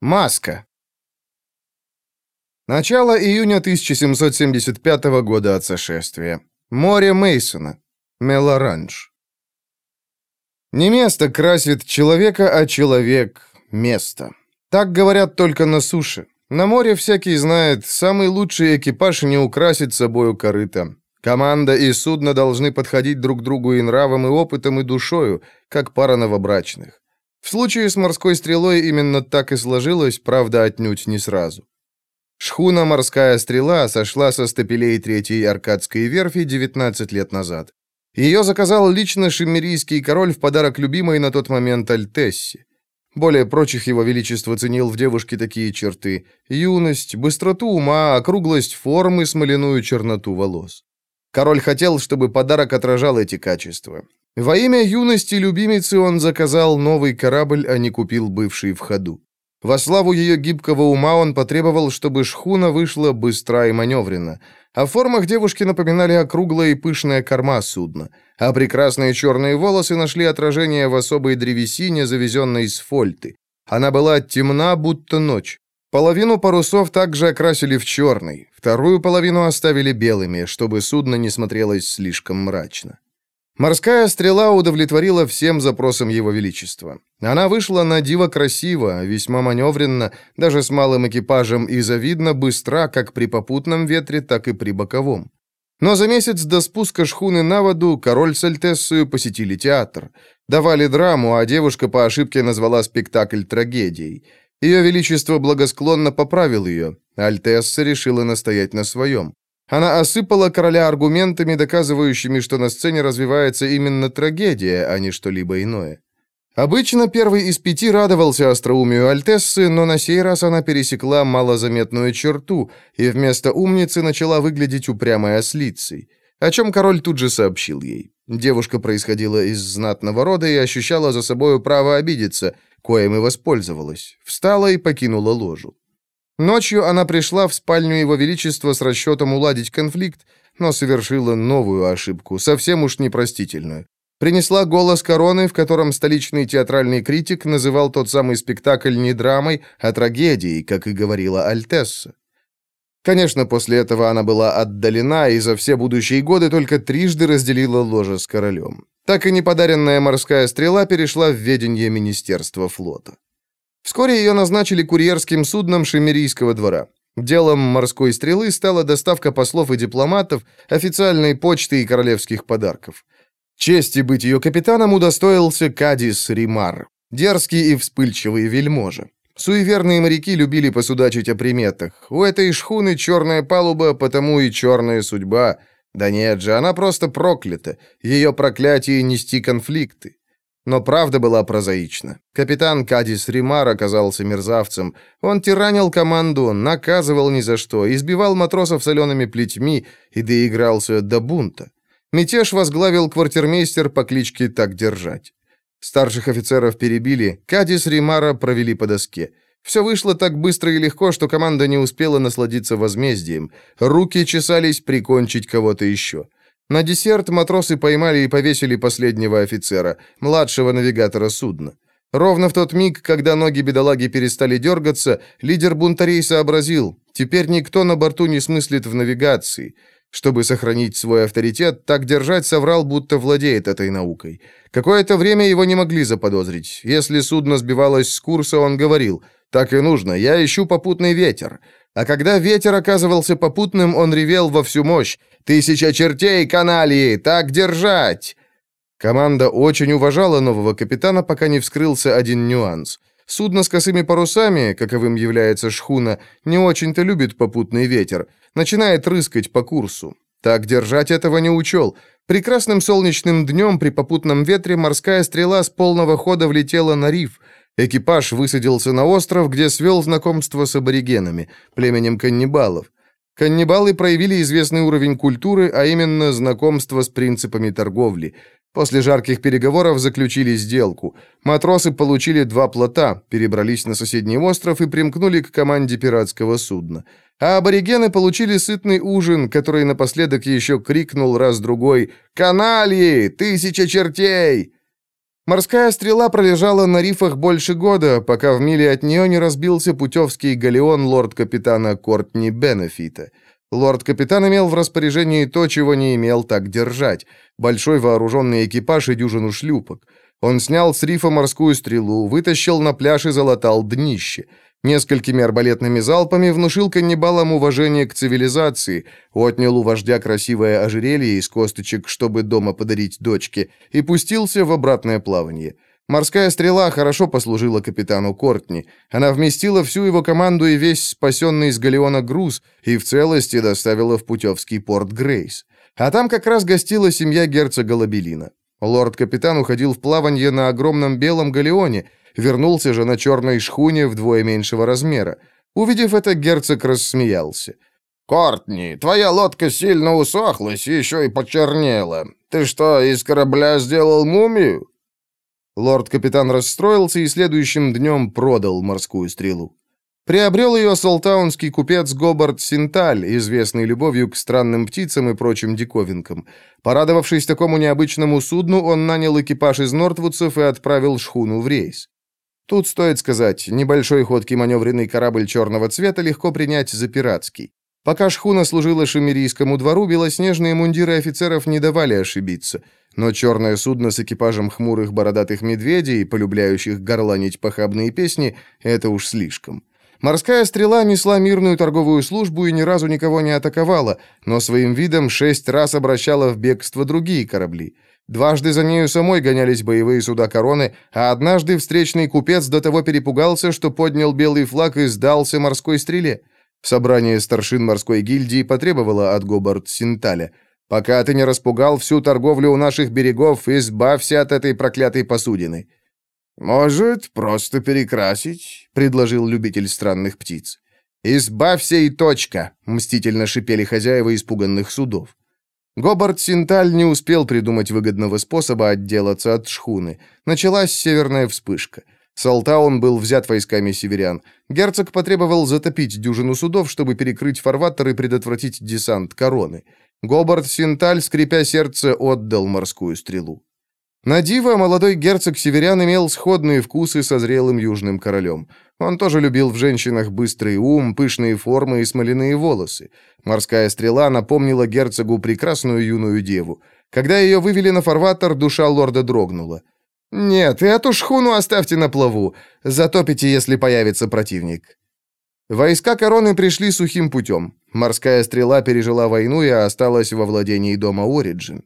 Маска. Начало июня 1775 года от сошествия. Море Мейсона. Мелоранж. Не место красит человека, а человек — место. Так говорят только на суше. На море всякий знает, самый лучший экипаж не украсит собою корыто. Команда и судно должны подходить друг другу и нравом, и опытом, и душою, как пара новобрачных. В случае с морской стрелой именно так и сложилось, правда, отнюдь не сразу. Шхуна «Морская стрела» сошла со стапелей Третьей Аркадской верфи 19 лет назад. Ее заказал лично шиммерийский король в подарок любимой на тот момент Альтессе. Более прочих его величество ценил в девушке такие черты – юность, быстроту ума, округлость формы, смоляную черноту волос. Король хотел, чтобы подарок отражал эти качества. Во имя юности любимицы он заказал новый корабль, а не купил бывший в ходу. Во славу ее гибкого ума он потребовал, чтобы шхуна вышла быстро и маневренно. О формах девушки напоминали округлая и пышная корма судна, а прекрасные черные волосы нашли отражение в особой древесине, завезенной из фольты. Она была темна, будто ночь. Половину парусов также окрасили в черный, вторую половину оставили белыми, чтобы судно не смотрелось слишком мрачно. Морская стрела удовлетворила всем запросам Его Величества. Она вышла на диво красиво, весьма маневренно, даже с малым экипажем и завидно быстра как при попутном ветре, так и при боковом. Но за месяц до спуска шхуны на воду король с Альтессою посетили театр. Давали драму, а девушка по ошибке назвала спектакль трагедией. Ее Величество благосклонно поправил ее. Альтесса решила настоять на своем. Она осыпала короля аргументами, доказывающими, что на сцене развивается именно трагедия, а не что-либо иное. Обычно первый из пяти радовался остроумию Альтессы, но на сей раз она пересекла малозаметную черту и вместо умницы начала выглядеть упрямой ослицей, о чем король тут же сообщил ей. Девушка происходила из знатного рода и ощущала за собою право обидеться, коим и воспользовалась. Встала и покинула ложу. Ночью она пришла в спальню Его Величества с расчетом уладить конфликт, но совершила новую ошибку, совсем уж непростительную. Принесла голос короны, в котором столичный театральный критик называл тот самый спектакль не драмой, а трагедией, как и говорила Альтесса. Конечно, после этого она была отдалена и за все будущие годы только трижды разделила ложе с королем. Так и неподаренная морская стрела перешла в ведение Министерства флота. Вскоре ее назначили курьерским судном Шемерийского двора. Делом морской стрелы стала доставка послов и дипломатов, официальной почты и королевских подарков. Чести быть ее капитаном удостоился Кадис Римар, дерзкий и вспыльчивый вельможа. Суеверные моряки любили посудачить о приметах. У этой шхуны черная палуба, потому и черная судьба. Да нет же, она просто проклята. Ее проклятие нести конфликты. Но правда была прозаична. Капитан Кадис Римар оказался мерзавцем. Он тиранил команду, наказывал ни за что, избивал матросов солеными плетьми и доигрался до бунта. Мятеж возглавил квартирмейстер по кличке «Так держать». Старших офицеров перебили, Кадис Римара провели по доске. Все вышло так быстро и легко, что команда не успела насладиться возмездием. Руки чесались прикончить кого-то еще. На десерт матросы поймали и повесили последнего офицера, младшего навигатора судна. Ровно в тот миг, когда ноги бедолаги перестали дергаться, лидер бунтарей сообразил, теперь никто на борту не смыслит в навигации. Чтобы сохранить свой авторитет, так держать соврал, будто владеет этой наукой. Какое-то время его не могли заподозрить. Если судно сбивалось с курса, он говорил, «Так и нужно, я ищу попутный ветер». А когда ветер оказывался попутным, он ревел во всю мощь. «Тысяча чертей, каналии! Так держать!» Команда очень уважала нового капитана, пока не вскрылся один нюанс. Судно с косыми парусами, каковым является шхуна, не очень-то любит попутный ветер, начинает рыскать по курсу. Так держать этого не учел. Прекрасным солнечным днем при попутном ветре морская стрела с полного хода влетела на риф – Экипаж высадился на остров, где свел знакомство с аборигенами, племенем каннибалов. Каннибалы проявили известный уровень культуры, а именно знакомство с принципами торговли. После жарких переговоров заключили сделку. Матросы получили два плота, перебрались на соседний остров и примкнули к команде пиратского судна. А аборигены получили сытный ужин, который напоследок еще крикнул раз-другой «Канальи! Тысяча чертей!» Морская стрела пролежала на рифах больше года, пока в миле от нее не разбился путевский галеон лорд-капитана Кортни Бенефита. Лорд-капитан имел в распоряжении то, чего не имел так держать – большой вооруженный экипаж и дюжину шлюпок. Он снял с рифа морскую стрелу, вытащил на пляж и залатал днище – Несколькими арбалетными залпами внушил каннибалам уважение к цивилизации, отнял у вождя красивое ожерелье из косточек, чтобы дома подарить дочке, и пустился в обратное плавание. Морская стрела хорошо послужила капитану Кортни. Она вместила всю его команду и весь спасенный из галеона груз и в целости доставила в путевский порт Грейс. А там как раз гостила семья герцога Лабелина. Лорд-капитан уходил в плавание на огромном белом галеоне, Вернулся же на черной шхуне вдвое меньшего размера. Увидев это, герцог рассмеялся. «Кортни, твоя лодка сильно усохлась и еще и почернела. Ты что, из корабля сделал мумию?» Лорд-капитан расстроился и следующим днем продал морскую стрелу. Приобрел ее салтаунский купец Гобард Синталь, известный любовью к странным птицам и прочим диковинкам. Порадовавшись такому необычному судну, он нанял экипаж из нортвудцев и отправил шхуну в рейс. Тут стоит сказать, небольшой ходкий маневренный корабль черного цвета легко принять за пиратский. Пока шхуна служила шемерийскому двору, белоснежные мундиры офицеров не давали ошибиться. Но черное судно с экипажем хмурых бородатых медведей, полюбляющих горланить похабные песни, это уж слишком. Морская стрела несла мирную торговую службу и ни разу никого не атаковала, но своим видом шесть раз обращала в бегство другие корабли. Дважды за нею самой гонялись боевые суда короны, а однажды встречный купец до того перепугался, что поднял белый флаг и сдался морской стреле. Собрание старшин морской гильдии потребовало от Гобард Синталя. «Пока ты не распугал всю торговлю у наших берегов, избавься от этой проклятой посудины». «Может, просто перекрасить?» — предложил любитель странных птиц. «Избавься и точка!» — мстительно шипели хозяева испуганных судов. Гобард Синталь не успел придумать выгодного способа отделаться от шхуны. Началась северная вспышка. Салтаун был взят войсками северян. Герцог потребовал затопить дюжину судов, чтобы перекрыть фарватер и предотвратить десант короны. Гобард Синталь, скрипя сердце, отдал морскую стрелу. На диво молодой герцог северян имел сходные вкусы со зрелым южным королем. Он тоже любил в женщинах быстрый ум, пышные формы и смоляные волосы. Морская стрела напомнила герцогу прекрасную юную деву. Когда ее вывели на фарватер, душа лорда дрогнула. «Нет, эту шхуну оставьте на плаву. Затопите, если появится противник». Войска короны пришли сухим путем. Морская стрела пережила войну и осталась во владении дома Ориджин.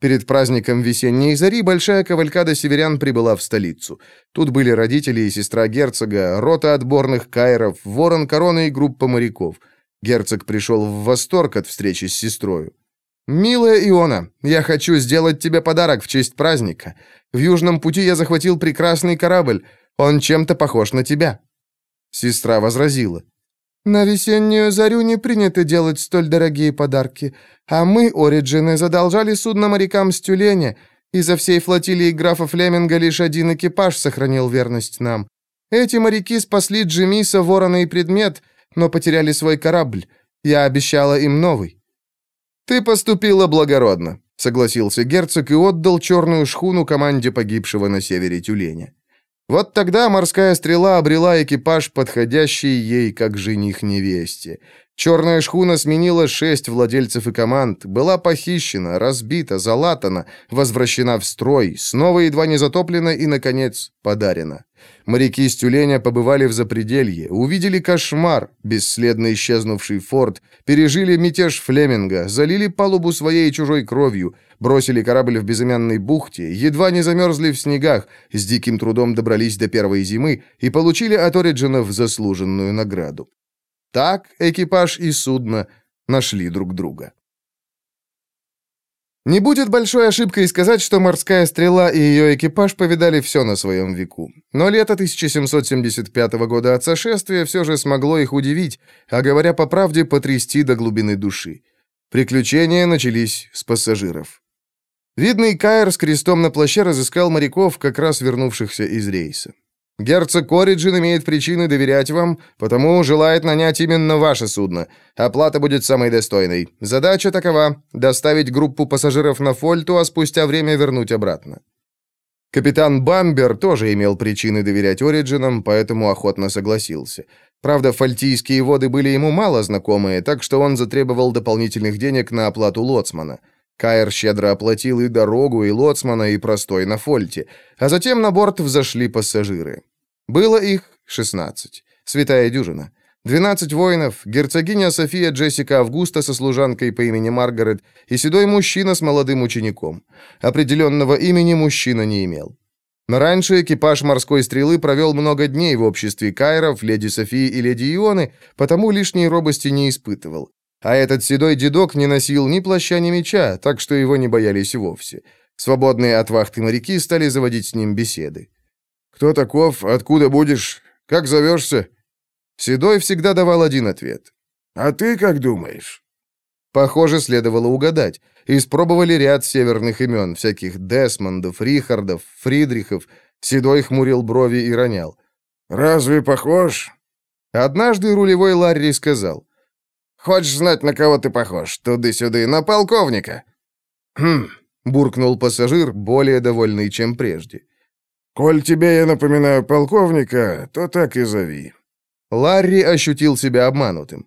Перед праздником весенней зари большая кавалькада северян прибыла в столицу. Тут были родители и сестра герцога, рота отборных кайров, ворон короны и группа моряков. Герцог пришел в восторг от встречи с сестрою. «Милая Иона, я хочу сделать тебе подарок в честь праздника. В Южном пути я захватил прекрасный корабль. Он чем-то похож на тебя». Сестра возразила. На весеннюю зарю не принято делать столь дорогие подарки, а мы, Ориджины, задолжали судно морякам с тюленя, и за всей флотилии графа Флеминга лишь один экипаж сохранил верность нам. Эти моряки спасли Джимиса, ворона и предмет, но потеряли свой корабль. Я обещала им новый». «Ты поступила благородно», — согласился герцог и отдал черную шхуну команде погибшего на севере тюленя. Вот тогда морская стрела обрела экипаж, подходящий ей как жених невесте. Черная шхуна сменила шесть владельцев и команд, была похищена, разбита, залатана, возвращена в строй, снова едва не затоплена и, наконец, подарена. Моряки с тюленя побывали в запределье, увидели кошмар, бесследно исчезнувший форт, пережили мятеж Флеминга, залили палубу своей и чужой кровью, бросили корабль в безымянной бухте, едва не замерзли в снегах, с диким трудом добрались до первой зимы и получили от Ориджинов заслуженную награду. Так экипаж и судно нашли друг друга. Не будет большой ошибкой сказать, что морская стрела и ее экипаж повидали все на своем веку. Но лето 1775 года от сошествия все же смогло их удивить, а говоря по правде, потрясти до глубины души. Приключения начались с пассажиров. Видный Каир с крестом на плаще разыскал моряков, как раз вернувшихся из рейса. Герцог Ориджин имеет причины доверять вам, потому желает нанять именно ваше судно. Оплата будет самой достойной. Задача такова — доставить группу пассажиров на Фольту, а спустя время вернуть обратно». Капитан Бамбер тоже имел причины доверять Ориджинам, поэтому охотно согласился. Правда, фольтийские воды были ему мало знакомые, так что он затребовал дополнительных денег на оплату лоцмана. Кайр щедро оплатил и дорогу, и лоцмана, и простой на Фольте, а затем на борт взошли пассажиры. Было их 16. Святая дюжина. 12 воинов, герцогиня София Джессика Августа со служанкой по имени Маргарет и седой мужчина с молодым учеником. Определенного имени мужчина не имел. Раньше экипаж морской стрелы провел много дней в обществе Кайров, леди Софии и леди Ионы, потому лишней робости не испытывал. А этот седой дедок не носил ни плаща, ни меча, так что его не боялись вовсе. Свободные от вахты моряки стали заводить с ним беседы. «Кто таков? Откуда будешь? Как зовешься?» Седой всегда давал один ответ. «А ты как думаешь?» Похоже, следовало угадать. Испробовали ряд северных имен, всяких Десмондов, Рихардов, Фридрихов. Седой хмурил брови и ронял. «Разве похож?» Однажды рулевой Ларри сказал. «Хочешь знать, на кого ты похож? Туды-сюды, на полковника!» «Хм», — буркнул пассажир, более довольный, чем прежде. «Коль тебе я напоминаю полковника, то так и зови. Ларри ощутил себя обманутым.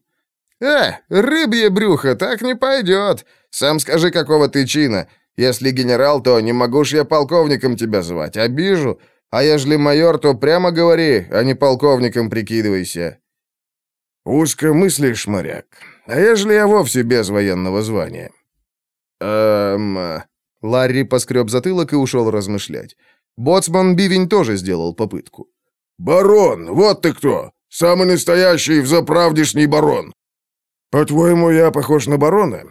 «Э, рыбье брюхо, так не пойдет. Сам скажи, какого ты чина. Если генерал, то не могу ж я полковником тебя звать, обижу. А ежели майор, то прямо говори, а не полковником прикидывайся». «Узко мыслишь, моряк. А ежели я вовсе без военного звания?» «Эм...» Ларри поскреб затылок и ушел размышлять. Боцман Бивень тоже сделал попытку. «Барон, вот ты кто! Самый настоящий взаправдешний барон. По-твоему, я похож на барона?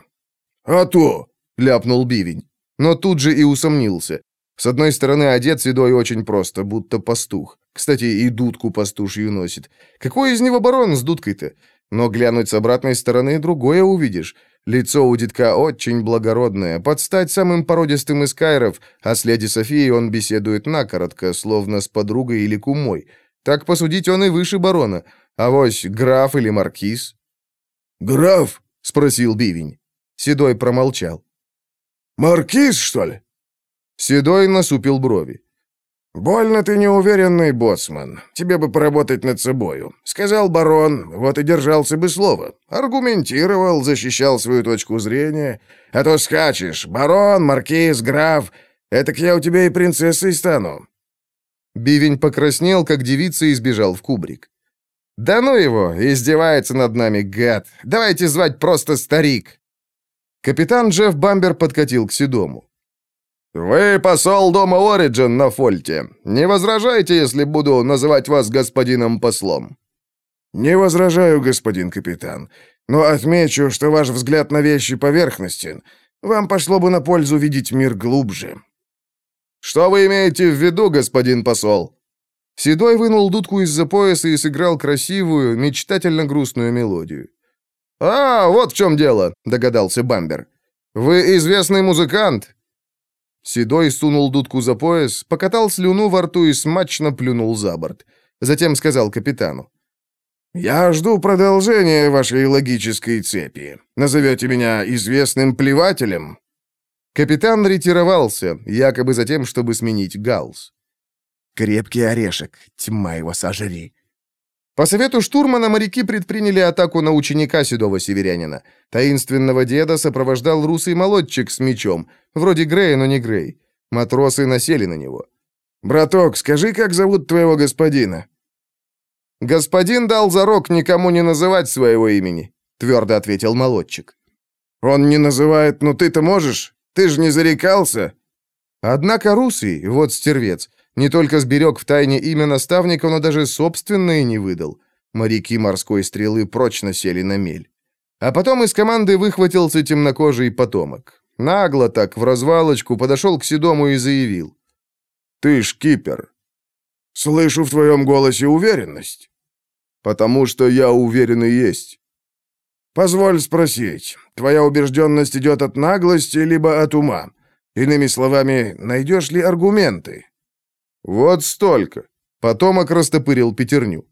А то, ляпнул Бивень. Но тут же и усомнился. С одной стороны, одет седой очень просто, будто пастух. Кстати, и дудку пастушью носит. Какой из него барон с дудкой-то? Но глянуть с обратной стороны другое увидишь. Лицо у детка очень благородное, под стать самым породистым из кайров, а с леди Софией он беседует накоротко, словно с подругой или кумой. Так посудить он и выше барона. А вось граф или маркиз?» «Граф?» — спросил Бивень. Седой промолчал. «Маркиз, что ли?» Седой насупил брови. «Больно ты неуверенный, боцман. Тебе бы поработать над собою. Сказал барон, вот и держался бы слово. Аргументировал, защищал свою точку зрения. А то скачешь. Барон, маркиз, граф. Этак я у тебя и принцессой стану. Бивень покраснел, как девица, и сбежал в кубрик. «Да ну его! Издевается над нами, гад! Давайте звать просто старик!» Капитан Джефф Бамбер подкатил к Седому. «Вы посол дома Ориджин на фольте. Не возражайте, если буду называть вас господином послом?» «Не возражаю, господин капитан, но отмечу, что ваш взгляд на вещи поверхностен. Вам пошло бы на пользу видеть мир глубже. «Что вы имеете в виду, господин посол?» Седой вынул дудку из-за пояса и сыграл красивую, мечтательно грустную мелодию. «А, вот в чем дело», — догадался Бамбер. «Вы известный музыкант?» Седой сунул дудку за пояс, покатал слюну во рту и смачно плюнул за борт. Затем сказал капитану. «Я жду продолжения вашей логической цепи. Назовете меня известным плевателем?» Капитан ретировался, якобы за тем, чтобы сменить галс. «Крепкий орешек, тьма его сожри». По совету штурмана моряки предприняли атаку на ученика седого северянина. Таинственного деда сопровождал русый молодчик с мечом, вроде Грея, но не Грей. Матросы насели на него. «Браток, скажи, как зовут твоего господина?» «Господин дал зарок никому не называть своего имени», — твердо ответил молодчик. «Он не называет, но ты-то можешь?» Ты же не зарекался?» Однако Русый, вот стервец, не только сберег в тайне имя наставника, но даже собственное не выдал. Моряки морской стрелы прочно сели на мель. А потом из команды выхватился темнокожий потомок. Нагло так, в развалочку, подошел к Седому и заявил. «Ты шкипер». «Слышу в твоем голосе уверенность». «Потому что я уверен и есть». «Позволь спросить, твоя убежденность идет от наглости, либо от ума? Иными словами, найдешь ли аргументы?» «Вот столько!» Потомок растопырил пятерню.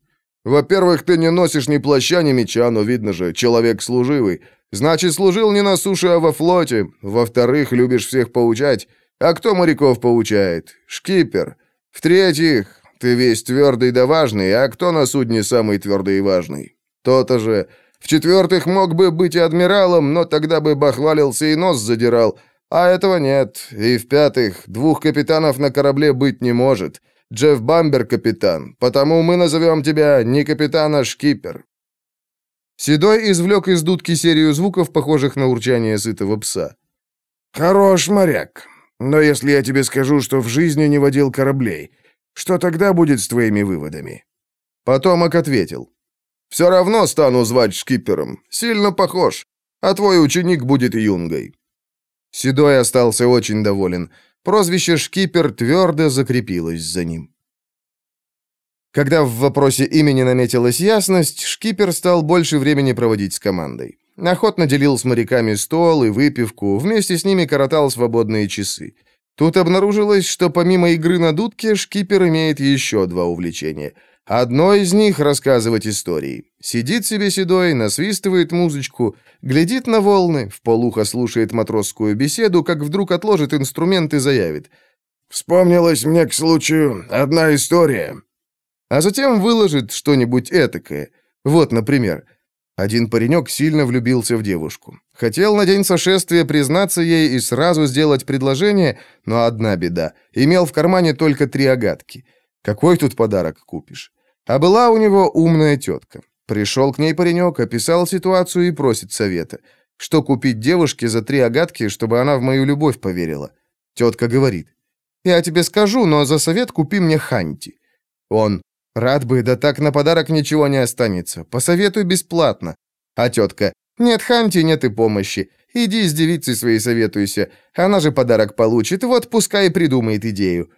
«Во-первых, ты не носишь ни плаща, ни меча, но видно же, человек служивый. Значит, служил не на суше, а во флоте. Во-вторых, любишь всех поучать. А кто моряков поучает? Шкипер. В-третьих, ты весь твердый да важный, а кто на судне самый твердый и важный? То-то же. В-четвертых, мог бы быть и адмиралом, но тогда бы бахвалился и нос задирал. А этого нет. И в-пятых, двух капитанов на корабле быть не может. Джефф Бамбер капитан, потому мы назовем тебя не капитан, а шкипер». Седой извлек из дудки серию звуков, похожих на урчание сытого пса. «Хорош моряк. Но если я тебе скажу, что в жизни не водил кораблей, что тогда будет с твоими выводами?» Потомок ответил. «Все равно стану звать шкипером. Сильно похож. А твой ученик будет юнгой». Седой остался очень доволен. Прозвище «Шкипер» твердо закрепилось за ним. Когда в вопросе имени наметилась ясность, Шкипер стал больше времени проводить с командой. Охотно делил с моряками стол и выпивку, вместе с ними коротал свободные часы. Тут обнаружилось, что помимо игры на дудке, Шкипер имеет еще два увлечения. Одно из них — рассказывать истории. Сидит себе седой, насвистывает музычку, глядит на волны, в полухо слушает матросскую беседу, как вдруг отложит инструмент и заявит. «Вспомнилась мне, к случаю, одна история». А затем выложит что-нибудь этакое. Вот, например, — один паренек сильно влюбился в девушку. Хотел на день сошествия признаться ей и сразу сделать предложение, но одна беда. Имел в кармане только три огадки. Какой тут подарок купишь? А была у него умная тетка. Пришел к ней паренек, описал ситуацию и просит совета. Что купить девушке за три огадки, чтобы она в мою любовь поверила? Тетка говорит. «Я тебе скажу, но за совет купи мне ханти». Он. Рад бы, да так на подарок ничего не останется. Посоветуй бесплатно. А тетка, нет Ханти, нет и помощи. Иди с девицей своей советуйся. Она же подарок получит, вот пускай и придумает идею.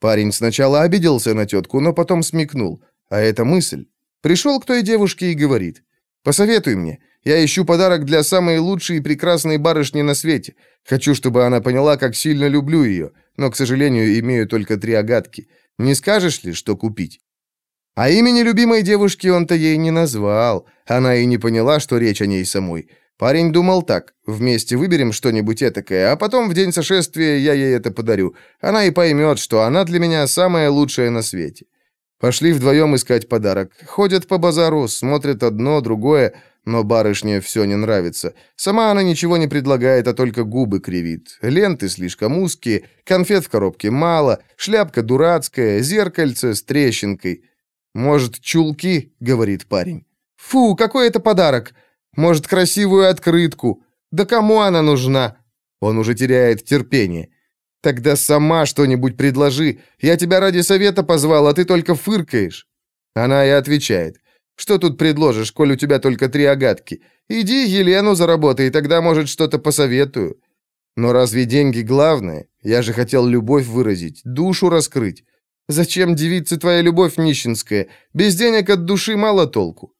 Парень сначала обиделся на тетку, но потом смекнул. А это мысль. Пришел к той девушке и говорит. «Посоветуй мне. Я ищу подарок для самой лучшей и прекрасной барышни на свете. Хочу, чтобы она поняла, как сильно люблю ее, но, к сожалению, имею только три огадки. Не скажешь ли, что купить?» А имени любимой девушки он-то ей не назвал. Она и не поняла, что речь о ней самой. Парень думал так, вместе выберем что-нибудь этакое, а потом в день сошествия я ей это подарю. Она и поймет, что она для меня самая лучшая на свете. Пошли вдвоем искать подарок. Ходят по базару, смотрят одно, другое, но барышне все не нравится. Сама она ничего не предлагает, а только губы кривит. Ленты слишком узкие, конфет в коробке мало, шляпка дурацкая, зеркальце с трещинкой. «Может, чулки?» — говорит парень. «Фу, какой это подарок! Может, красивую открытку? Да кому она нужна?» Он уже теряет терпение. «Тогда сама что-нибудь предложи. Я тебя ради совета позвал, а ты только фыркаешь». Она и отвечает. «Что тут предложишь, коль у тебя только три огадки? Иди Елену заработай, тогда, может, что-то посоветую». «Но разве деньги главное? Я же хотел любовь выразить, душу раскрыть. Зачем девице твоя любовь нищенская? Без денег от души мало толку».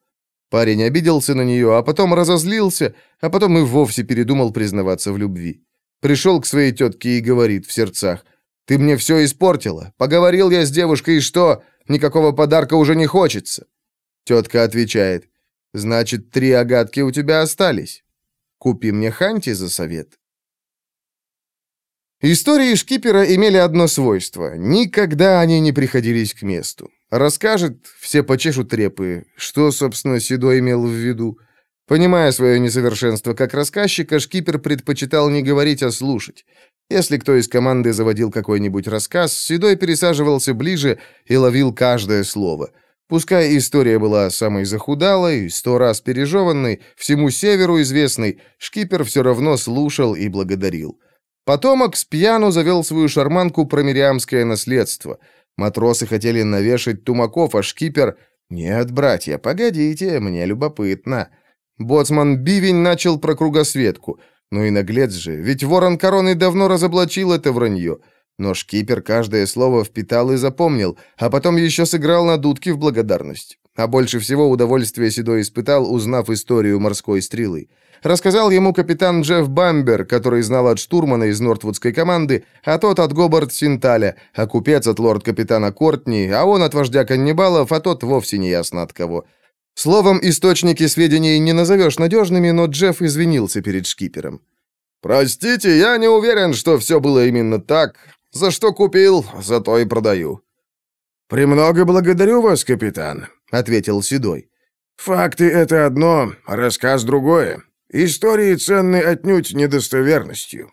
Парень обиделся на нее, а потом разозлился, а потом и вовсе передумал признаваться в любви. Пришел к своей тетке и говорит в сердцах, «Ты мне все испортила. Поговорил я с девушкой, и что? Никакого подарка уже не хочется». Тетка отвечает, «Значит, три огадки у тебя остались. Купи мне ханти за совет». Истории шкипера имели одно свойство. Никогда они не приходились к месту. Расскажет, все почешут трепы, что, собственно, Седой имел в виду. Понимая свое несовершенство как рассказчика, шкипер предпочитал не говорить, а слушать. Если кто из команды заводил какой-нибудь рассказ, Седой пересаживался ближе и ловил каждое слово. Пускай история была самой захудалой, сто раз пережеванной, всему северу известной, шкипер все равно слушал и благодарил. Потомок с пьяну завел свою шарманку про мириамское наследство. Матросы хотели навешать тумаков, а шкипер... «Нет, братья, погодите, мне любопытно». Боцман Бивень начал про кругосветку. Ну и наглец же, ведь ворон короны давно разоблачил это вранье. Но шкипер каждое слово впитал и запомнил, а потом еще сыграл на дудке в благодарность. А больше всего удовольствие Седой испытал, узнав историю морской стрелы. Рассказал ему капитан Джефф Бамбер, который знал от штурмана из нортвудской команды, а тот от Гобард Синталя, а купец от лорд-капитана Кортни, а он от вождя каннибалов, а тот вовсе не ясно от кого. Словом, источники сведений не назовешь надежными, но Джефф извинился перед шкипером. «Простите, я не уверен, что все было именно так. За что купил, за то и продаю». «Премного благодарю вас, капитан», — ответил Седой. «Факты — это одно, рассказ — другое. Истории ценны отнюдь недостоверностью».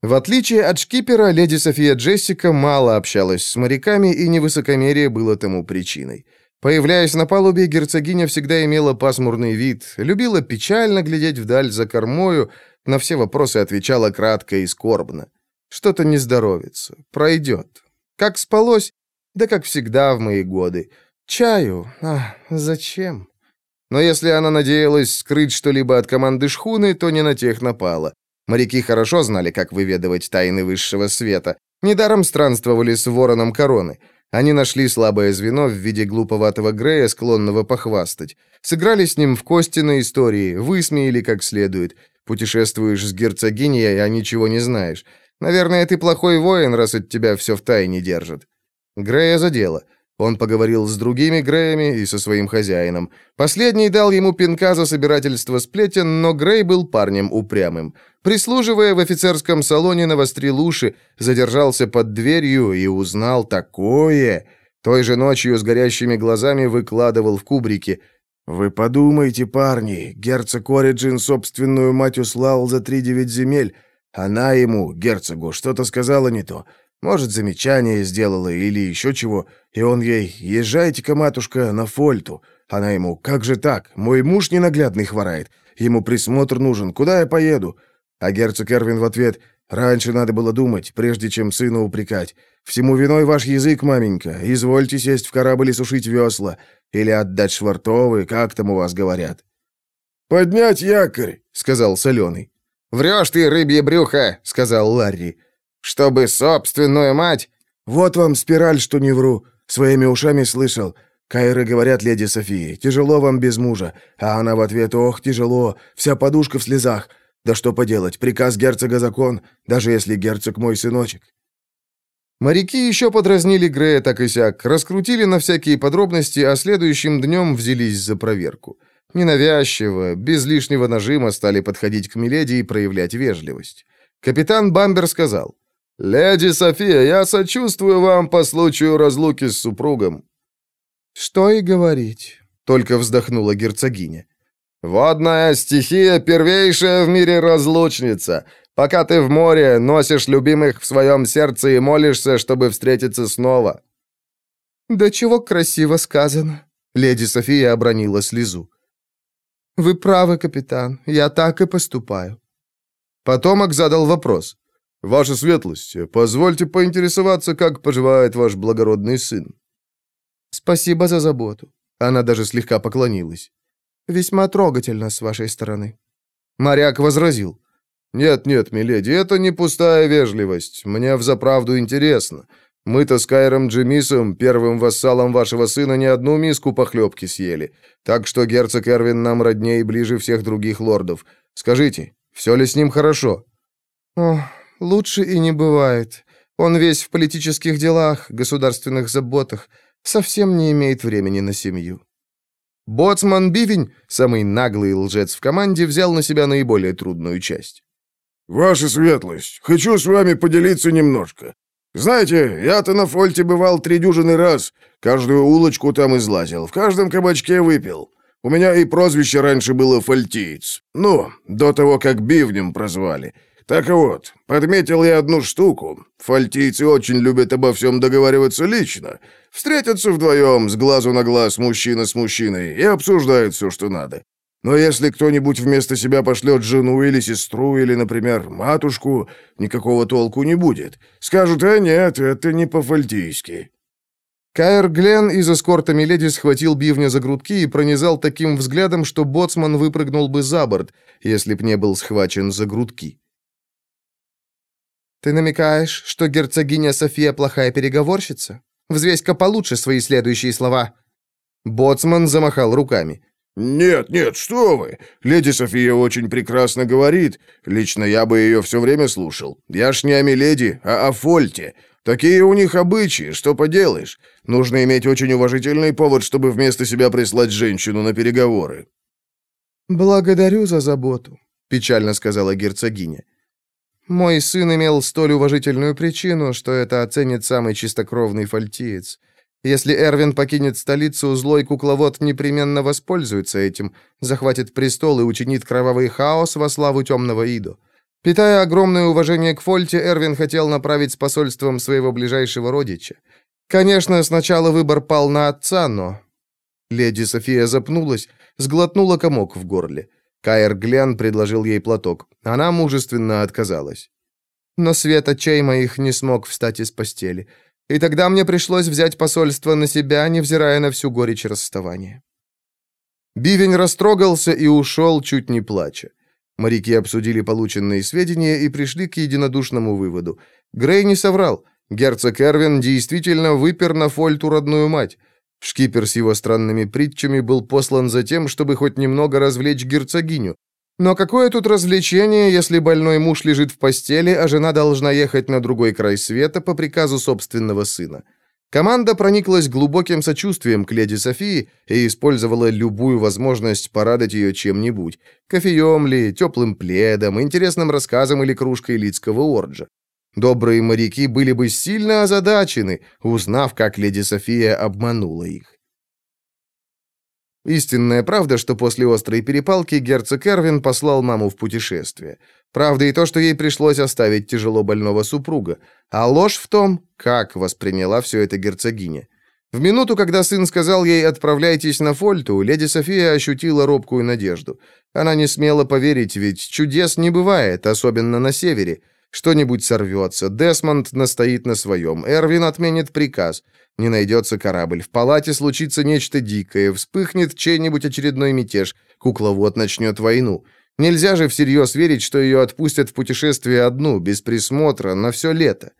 В отличие от шкипера, леди София Джессика мало общалась с моряками, и невысокомерие было тому причиной. Появляясь на палубе, герцогиня всегда имела пасмурный вид, любила печально глядеть вдаль за кормою, на все вопросы отвечала кратко и скорбно. Что-то не здоровится, пройдет. Как спалось? Да как всегда в мои годы. Чаю? А, зачем? Но если она надеялась скрыть что-либо от команды шхуны, то не на тех напала. Моряки хорошо знали, как выведывать тайны высшего света. Недаром странствовали с вороном короны. Они нашли слабое звено в виде глуповатого Грея, склонного похвастать. Сыграли с ним в кости на истории, высмеяли как следует. Путешествуешь с герцогиней, а ничего не знаешь. Наверное, ты плохой воин, раз от тебя все в тайне держат. Грея задело. Он поговорил с другими Греями и со своим хозяином. Последний дал ему пинка за собирательство сплетен, но Грей был парнем упрямым. Прислуживая в офицерском салоне, навострил уши, задержался под дверью и узнал такое. Той же ночью с горящими глазами выкладывал в кубрике. «Вы подумайте, парни, герцог Ориджин собственную мать услал за три девять земель. Она ему, герцогу, что-то сказала не то». Может, замечание сделала или еще чего, и он ей «Езжайте-ка, матушка, на фольту». Она ему «Как же так? Мой муж ненаглядный хворает. Ему присмотр нужен. Куда я поеду?» А герцог Эрвин в ответ «Раньше надо было думать, прежде чем сына упрекать. Всему виной ваш язык, маменька. Извольте сесть в корабль и сушить весла. Или отдать швартовы, как там у вас говорят». «Поднять якорь», — сказал Соленый. «Врешь ты, рыбье брюхо», — сказал Ларри. Чтобы собственную мать...» «Вот вам спираль, что не вру. Своими ушами слышал. Кайры говорят леди Софии, тяжело вам без мужа. А она в ответ, ох, тяжело, вся подушка в слезах. Да что поделать, приказ герцога закон, даже если герцог мой сыночек». Моряки еще подразнили Грея так и сяк, раскрутили на всякие подробности, а следующим днем взялись за проверку. Ненавязчиво, без лишнего нажима стали подходить к Миледи и проявлять вежливость. Капитан Бамбер сказал, «Леди София, я сочувствую вам по случаю разлуки с супругом». «Что и говорить», — только вздохнула герцогиня. «Водная стихия — первейшая в мире разлучница. Пока ты в море, носишь любимых в своем сердце и молишься, чтобы встретиться снова». «Да чего красиво сказано», — леди София обронила слезу. «Вы правы, капитан, я так и поступаю». Потомок задал вопрос. «Ваша светлость, позвольте поинтересоваться, как поживает ваш благородный сын». «Спасибо за заботу». Она даже слегка поклонилась. «Весьма трогательно с вашей стороны». Моряк возразил. «Нет, нет, миледи, это не пустая вежливость. Мне взаправду интересно. Мы-то с Кайром Джемисом, первым вассалом вашего сына, не одну миску похлебки съели. Так что герцог Эрвин нам роднее и ближе всех других лордов. Скажите, все ли с ним хорошо?» «Ох, Лучше и не бывает. Он весь в политических делах, государственных заботах, совсем не имеет времени на семью. Боцман Бивень, самый наглый лжец в команде, взял на себя наиболее трудную часть. «Ваша светлость, хочу с вами поделиться немножко. Знаете, я-то на фольте бывал три дюжины раз, каждую улочку там излазил, в каждом кабачке выпил. У меня и прозвище раньше было Фольтиец. Ну, до того, как Бивнем прозвали. Так вот, подметил я одну штуку. Фальтийцы очень любят обо всем договариваться лично. Встретятся вдвоем, с глазу на глаз, мужчина с мужчиной, и обсуждают все, что надо. Но если кто-нибудь вместо себя пошлет жену или сестру, или, например, матушку, никакого толку не будет. Скажут, а нет, это не по-фальтийски. Каэр Глен из эскорта Миледи схватил бивня за грудки и пронизал таким взглядом, что боцман выпрыгнул бы за борт, если б не был схвачен за грудки. Ты намекаешь, что герцогиня София плохая переговорщица? Взвесь-ка получше свои следующие слова». Боцман замахал руками. «Нет, нет, что вы! Леди София очень прекрасно говорит. Лично я бы ее все время слушал. Я ж не о Миледи, а о Фольте. Такие у них обычаи, что поделаешь. Нужно иметь очень уважительный повод, чтобы вместо себя прислать женщину на переговоры». «Благодарю за заботу. — печально сказала герцогиня. «Мой сын имел столь уважительную причину, что это оценит самый чистокровный фальтиец. Если Эрвин покинет столицу, злой кукловод непременно воспользуется этим, захватит престол и учинит кровавый хаос во славу темного Идо. Питая огромное уважение к Фольте, Эрвин хотел направить с посольством своего ближайшего родича. Конечно, сначала выбор пал на отца, но... Леди София запнулась, сглотнула комок в горле. Кайр Глен предложил ей платок. Она мужественно отказалась. Но свет очей моих не смог встать из постели. И тогда мне пришлось взять посольство на себя, невзирая на всю горечь расставания. Бивень растрогался и ушел, чуть не плача. Моряки обсудили полученные сведения и пришли к единодушному выводу. Грей не соврал. Герцог Эрвин действительно выпер на Фольту родную мать. Шкипер с его странными притчами был послан за тем, чтобы хоть немного развлечь герцогиню, но какое тут развлечение, если больной муж лежит в постели, а жена должна ехать на другой край света по приказу собственного сына? Команда прониклась глубоким сочувствием к леди Софии и использовала любую возможность порадовать ее чем-нибудь. Кофеем ли, теплым пледом, интересным рассказом или кружкой лицкого орджа. Добрые моряки были бы сильно озадачены, узнав, как леди София обманула их. Истинная правда, что после острой перепалки герцог Эрвин послал маму в путешествие. Правда и то, что ей пришлось оставить тяжело больного супруга. А ложь в том, как восприняла все это герцогиня. В минуту, когда сын сказал ей «отправляйтесь на Фольту», леди София ощутила робкую надежду. Она не смела поверить, ведь чудес не бывает, особенно на севере. Что-нибудь сорвется, Десмонд настоит на своем, Эрвин отменит приказ. Не найдется корабль, в палате случится нечто дикое, вспыхнет чей-нибудь очередной мятеж, кукловод начнет войну. Нельзя же всерьез верить, что ее отпустят в путешествие одну, без присмотра, на все лето.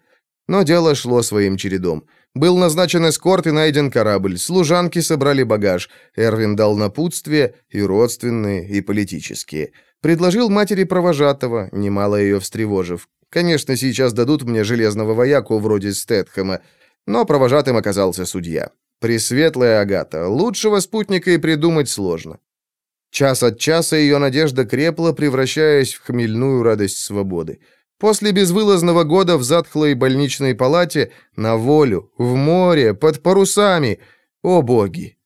Но дело шло своим чередом. Был назначен эскорт и найден корабль, служанки собрали багаж, Эрвин дал напутствие, и родственные, и политические. Предложил матери провожатого, немало ее встревожив. Конечно, сейчас дадут мне железного вояку вроде Стэтхэма, но провожатым оказался судья. Пресветлая Агата, лучшего спутника и придумать сложно. Час от часа ее надежда крепла, превращаясь в хмельную радость свободы. После безвылазного года в затхлой больничной палате, на волю, в море, под парусами. О боги!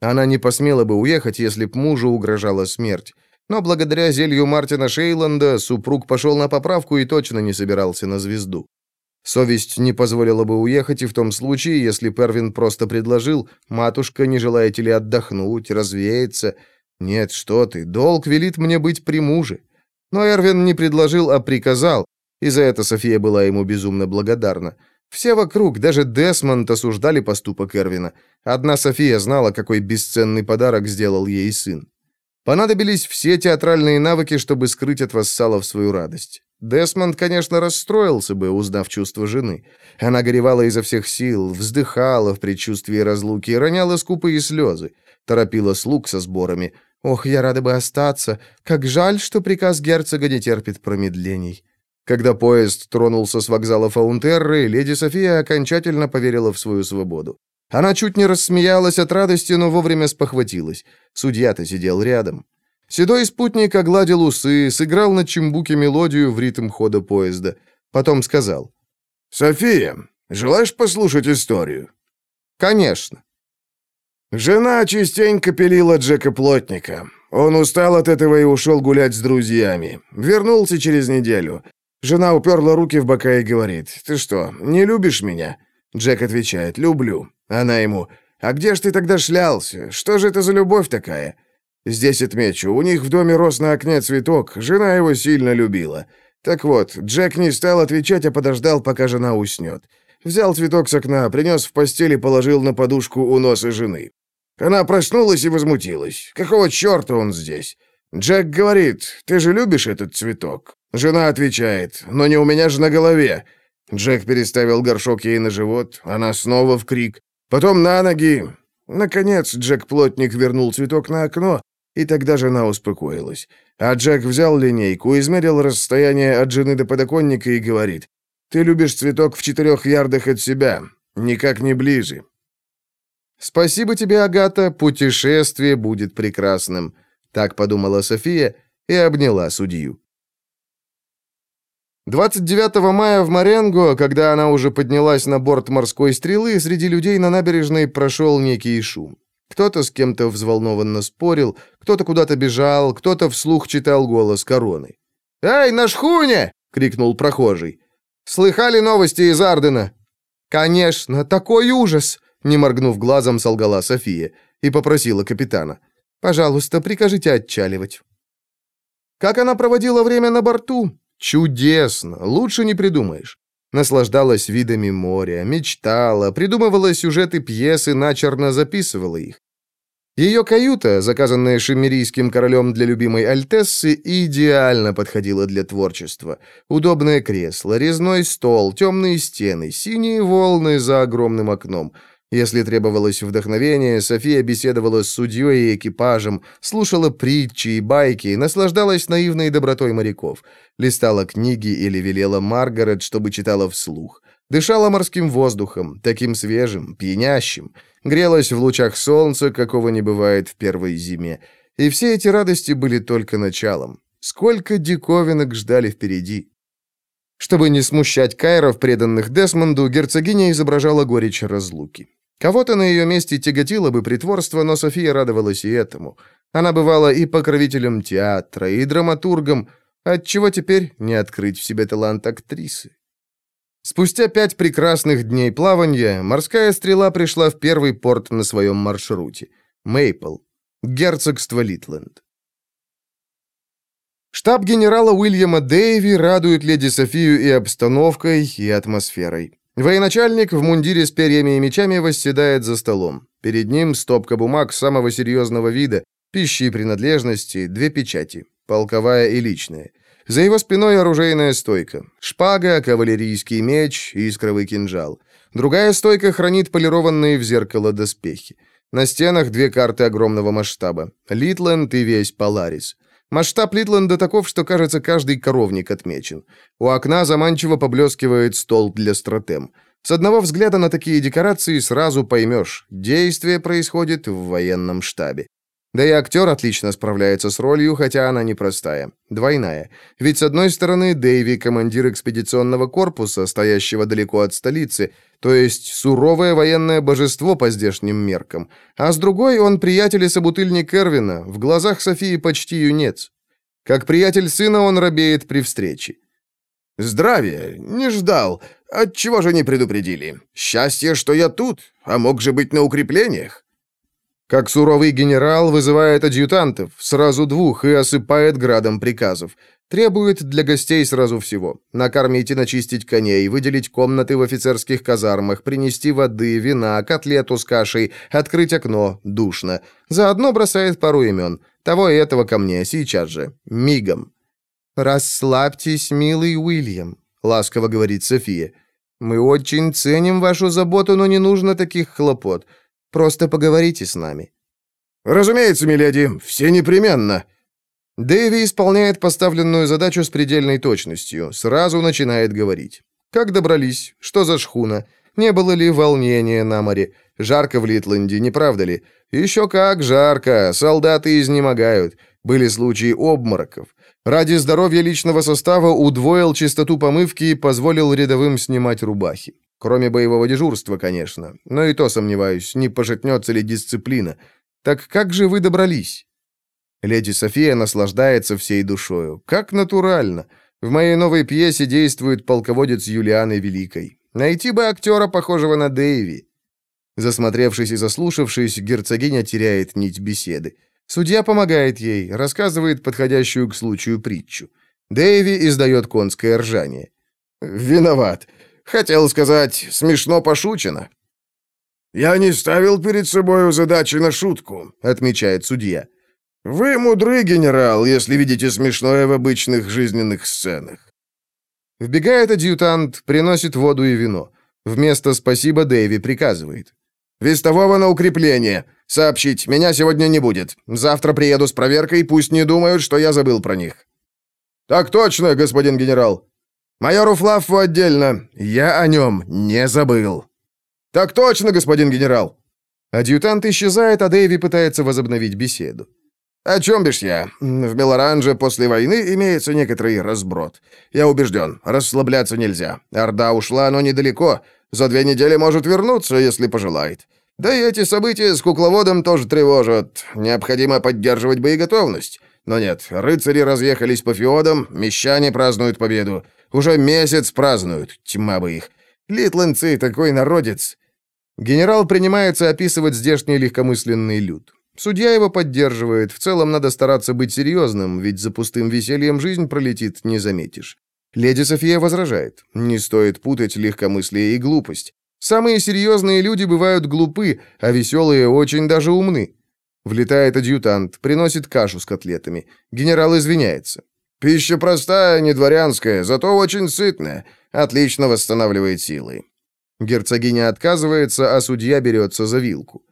Она не посмела бы уехать, если б мужу угрожала смерть. Но благодаря зелью Мартина Шейланда супруг пошел на поправку и точно не собирался на звезду. Совесть не позволила бы уехать и в том случае, если Первин просто предложил, «Матушка, не желаете ли отдохнуть, развеяться?» «Нет, что ты, долг велит мне быть при муже». Но Эрвин не предложил, а приказал, и за это София была ему безумно благодарна. Все вокруг, даже Десмонд, осуждали поступок Эрвина. Одна София знала, какой бесценный подарок сделал ей сын. Понадобились все театральные навыки, чтобы скрыть от вассалов свою радость. Десмонд, конечно, расстроился бы, узнав чувство жены. Она горевала изо всех сил, вздыхала в предчувствии разлуки, роняла скупые слезы, торопила слуг со сборами. «Ох, я рада бы остаться. Как жаль, что приказ герцога не терпит промедлений». Когда поезд тронулся с вокзала Фаунтерры, леди София окончательно поверила в свою свободу. Она чуть не рассмеялась от радости, но вовремя спохватилась. Судья-то сидел рядом. Седой спутник огладил усы, сыграл на чембуке мелодию в ритм хода поезда. Потом сказал. «София, желаешь послушать историю?» «Конечно». Жена частенько пилила Джека Плотника. Он устал от этого и ушел гулять с друзьями. Вернулся через неделю. Жена уперла руки в бока и говорит, «Ты что, не любишь меня?» Джек отвечает, «Люблю». Она ему, «А где ж ты тогда шлялся? Что же это за любовь такая?» Здесь отмечу, у них в доме рос на окне цветок, жена его сильно любила. Так вот, Джек не стал отвечать, а подождал, пока жена уснет. Взял цветок с окна, принес в постель и положил на подушку у носа жены. Она проснулась и возмутилась. Какого черта он здесь? Джек говорит, ты же любишь этот цветок? Жена отвечает, но не у меня же на голове. Джек переставил горшок ей на живот, она снова в крик. Потом на ноги. Наконец Джек-плотник вернул цветок на окно, и тогда жена успокоилась. А Джек взял линейку, измерил расстояние от жены до подоконника и говорит, «Ты любишь цветок в четырех ярдах от себя, никак не ближе». «Спасибо тебе, Агата, путешествие будет прекрасным», — так подумала София, и обняла судью. 29 мая в Маренго, когда она уже поднялась на борт морской стрелы, среди людей на набережной прошел некий шум. Кто-то с кем-то взволнованно спорил, кто-то куда-то бежал, кто-то вслух читал голос короны. «Эй, на шхуне!» — крикнул прохожий. «Слыхали новости из Ардена?» «Конечно, такой ужас!» — не моргнув глазом, солгала София и попросила капитана. «Пожалуйста, прикажите отчаливать». Как она проводила время на борту? Чудесно, лучше не придумаешь. Наслаждалась видами моря, мечтала, придумывала сюжеты пьесы, начерно записывала их. Ее каюта, заказанная шиммерийским королем для любимой Альтессы, идеально подходила для творчества. Удобное кресло, резной стол, темные стены, синие волны за огромным окном — если требовалось вдохновение, София беседовала с судьей и экипажем, слушала притчи и байки, наслаждалась наивной добротой моряков, листала книги или велела Маргарет, чтобы читала вслух, дышала морским воздухом, таким свежим, пьянящим, грелась в лучах солнца, какого не бывает в первой зиме. И все эти радости были только началом. Сколько диковинок ждали впереди. Чтобы не смущать кайров, преданных Десмонду, герцогиня изображала горечь разлуки. Кого-то на ее месте тяготило бы притворство, но София радовалась и этому. Она бывала и покровителем театра, и драматургом, отчего теперь не открыть в себе талант актрисы. Спустя пять прекрасных дней плавания морская стрела пришла в первый порт на своем маршруте — Мейпл, герцогство Литленд. Штаб генерала Уильяма Дэйви радует леди Софию и обстановкой, и атмосферой. Военачальник в мундире с перьями и мечами восседает за столом. Перед ним стопка бумаг самого серьезного вида, пищи и принадлежности, две печати, полковая и личная. За его спиной оружейная стойка, шпага, кавалерийский меч, искровый кинжал. Другая стойка хранит полированные в зеркало доспехи. На стенах две карты огромного масштаба. Литленд и весь Поларис. Масштаб Литленда таков, что, кажется, каждый коровник отмечен. У окна заманчиво поблескивает стол для стратем. С одного взгляда на такие декорации сразу поймешь, действие происходит в военном штабе. Да и актер отлично справляется с ролью, хотя она непростая. Двойная. Ведь, с одной стороны, Дэйви — командир экспедиционного корпуса, стоящего далеко от столицы, то есть суровое военное божество по здешним меркам, а с другой он приятель и собутыльник Эрвина, в глазах Софии почти юнец. Как приятель сына он робеет при встрече. «Здравия! Не ждал. Отчего же не предупредили? Счастье, что я тут, а мог же быть на укреплениях». Как суровый генерал вызывает адъютантов, сразу двух, и осыпает градом приказов. Требует для гостей сразу всего. Накормить и начистить коней, выделить комнаты в офицерских казармах, принести воды, вина, котлету с кашей, открыть окно, душно. Заодно бросает пару имен. Того и этого ко мне, сейчас же. Мигом. «Расслабьтесь, милый Уильям», — ласково говорит София. «Мы очень ценим вашу заботу, но не нужно таких хлопот. Просто поговорите с нами». «Разумеется, миледи, все непременно». Дэви исполняет поставленную задачу с предельной точностью, сразу начинает говорить. «Как добрались? Что за шхуна? Не было ли волнения на море? Жарко в Литленде, не правда ли? Еще как жарко, солдаты изнемогают. Были случаи обмороков. Ради здоровья личного состава удвоил чистоту помывки и позволил рядовым снимать рубахи. Кроме боевого дежурства, конечно. Но и то сомневаюсь, не пошатнется ли дисциплина. Так как же вы добрались? Леди София наслаждается всей душою. Как натурально. В моей новой пьесе действует полководец Юлианы Великой. Найти бы актера, похожего на Дэйви. Засмотревшись и заслушавшись, герцогиня теряет нить беседы. Судья помогает ей, рассказывает подходящую к случаю притчу. Дэйви издает конское ржание. «Виноват. Хотел сказать, смешно пошучено». «Я не ставил перед собой задачи на шутку», — отмечает судья. «Вы мудрый генерал, если видите смешное в обычных жизненных сценах». Вбегает адъютант, приносит воду и вино. Вместо «спасибо» Дэви приказывает. «Вестового на укрепление. Сообщить, меня сегодня не будет. Завтра приеду с проверкой, пусть не думают, что я забыл про них». «Так точно, господин генерал», Майору Флаффу отдельно. Я о нем не забыл». «Так точно, господин генерал!» Адъютант исчезает, а Дэйви пытается возобновить беседу. «О чем бишь я? В Мелоранже после войны имеется некоторый разброд. Я убежден, расслабляться нельзя. Орда ушла, но недалеко. За две недели может вернуться, если пожелает. Да и эти события с кукловодом тоже тревожат. Необходимо поддерживать боеготовность. Но нет, рыцари разъехались по феодам, мещане празднуют победу. Уже месяц празднуют, тьма бы их. Литландцы такой народец». Генерал принимается описывать здешний легкомысленный люд. Судья его поддерживает. В целом надо стараться быть серьезным, ведь за пустым весельем жизнь пролетит, не заметишь. Леди София возражает. Не стоит путать легкомыслие и глупость. Самые серьезные люди бывают глупы, а веселые очень даже умны. Влетает адъютант, приносит кашу с котлетами. Генерал извиняется. «Пища простая, не дворянская, зато очень сытная. Отлично восстанавливает силы». Герцогиня отказывается, а судья берется за вилку.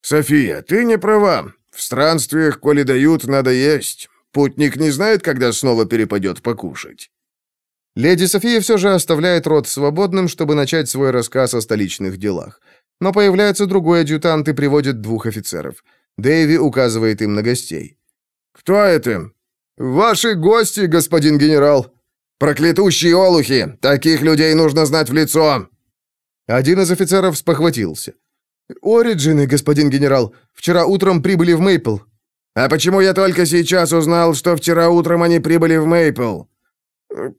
«София, ты не права. В странствиях, коли дают, надо есть. Путник не знает, когда снова перепадет покушать». Леди София все же оставляет рот свободным, чтобы начать свой рассказ о столичных делах. Но появляется другой адъютант и приводит двух офицеров. Дэйви указывает им на гостей. «Кто это?» «Ваши гости, господин генерал!» «Проклятущие олухи! Таких людей нужно знать в лицо!» Один из офицеров спохватился. «Ориджины, господин генерал, вчера утром прибыли в Мейпл». «А почему я только сейчас узнал, что вчера утром они прибыли в Мейпл?»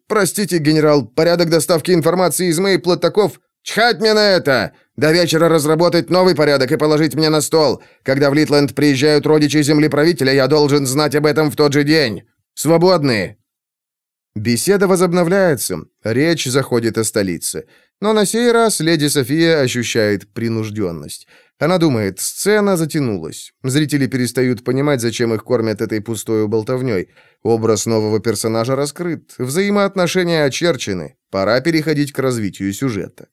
«Простите, генерал, порядок доставки информации из Мейпла таков...» «Чхать мне на это! До вечера разработать новый порядок и положить мне на стол. Когда в Литленд приезжают родичи землеправителя, я должен знать об этом в тот же день. Свободны!» Беседа возобновляется, речь заходит о столице. Но на сей раз леди София ощущает принужденность. Она думает, сцена затянулась. Зрители перестают понимать, зачем их кормят этой пустой болтовней. Образ нового персонажа раскрыт, взаимоотношения очерчены. Пора переходить к развитию сюжета.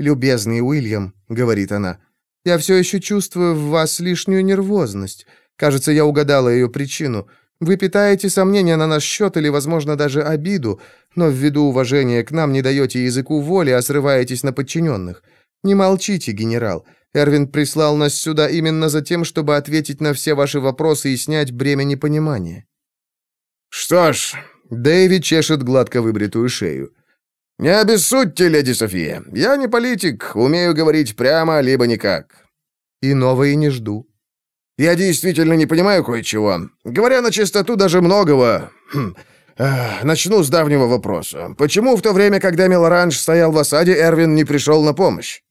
«Любезный Уильям», — говорит она, — «я все еще чувствую в вас лишнюю нервозность. Кажется, я угадала ее причину. Вы питаете сомнения на наш счет или, возможно, даже обиду, но ввиду уважения к нам не даете языку воли, а срываетесь на подчиненных. Не молчите, генерал. Эрвин прислал нас сюда именно за тем, чтобы ответить на все ваши вопросы и снять бремя непонимания». «Что ж...» — Дэви чешет гладко выбритую шею. «Не обессудьте, леди София. Я не политик, умею говорить прямо, либо никак». «Иного и не жду», я действительно не понимаю кое-чего. Говоря на чистоту даже многого... Хм, э, начну с давнего вопроса. Почему в то время, когда Мелоранж стоял в осаде, Эрвин не пришел на помощь?